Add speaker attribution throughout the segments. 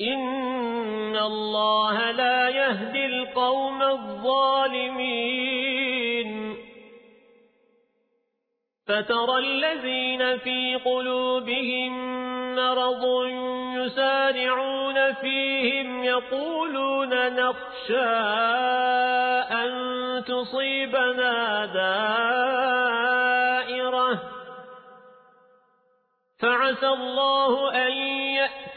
Speaker 1: إن الله لا يهدي القوم الظالمين فترى الذين في قلوبهم مرض يسارعون فيهم يقولون نخشى أن تصيبنا دائرة فعسى الله أن يأتي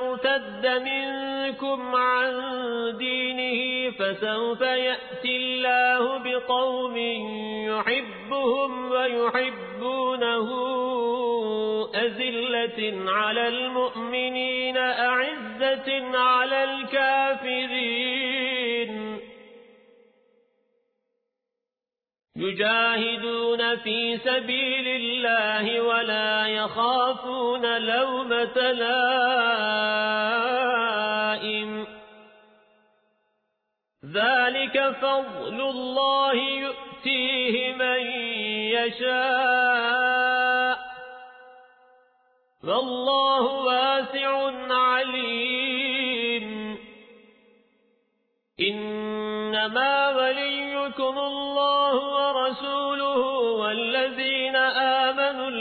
Speaker 1: يرتد منكم عن دينه فسوف يأتي الله بقوم يحبهم ويحبونه أزلة على المؤمنين أعزة على الكافرين. يجاهدون في سبيل الله ولا يخافون لومة لائم. ذلك فضل الله يؤتيه من يشاء. والله واسع عليم. إنما وليكم الله ورسوله والذين آمنوا